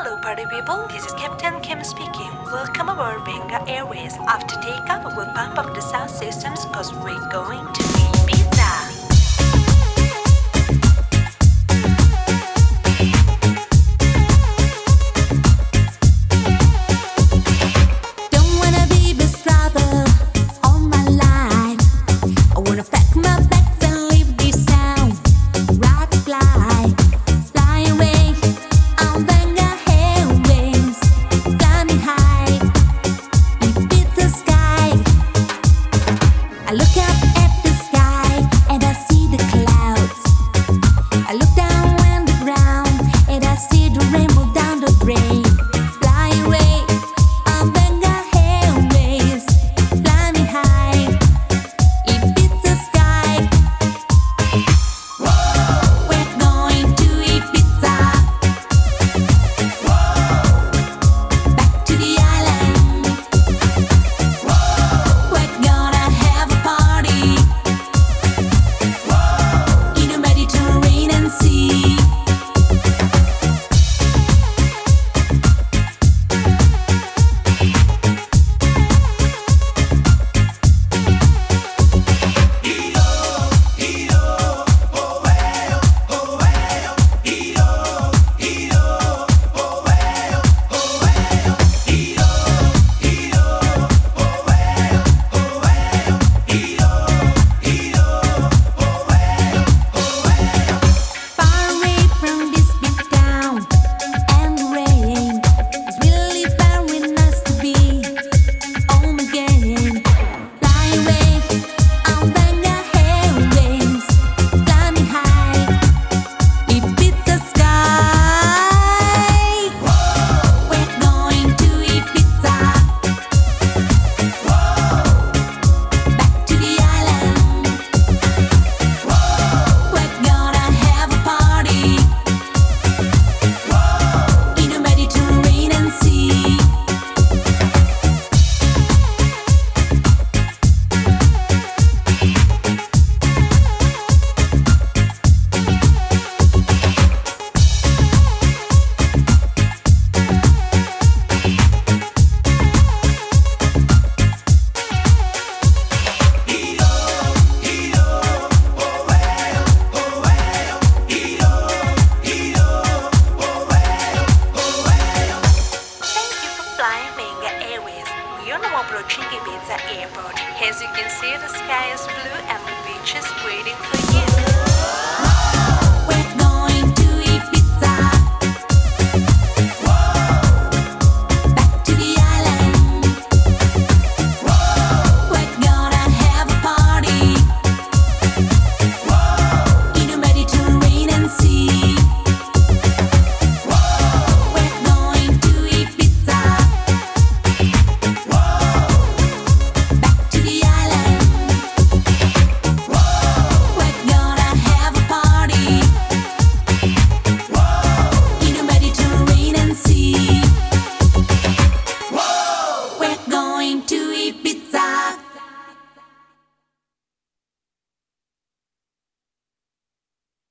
Hello, party people. This is Captain Kim speaking. Welcome aboard Venga Airways. After takeoff, we'll pump up the sound systems because we're going to. approaching Ibiza airport. As you can see, the sky is blue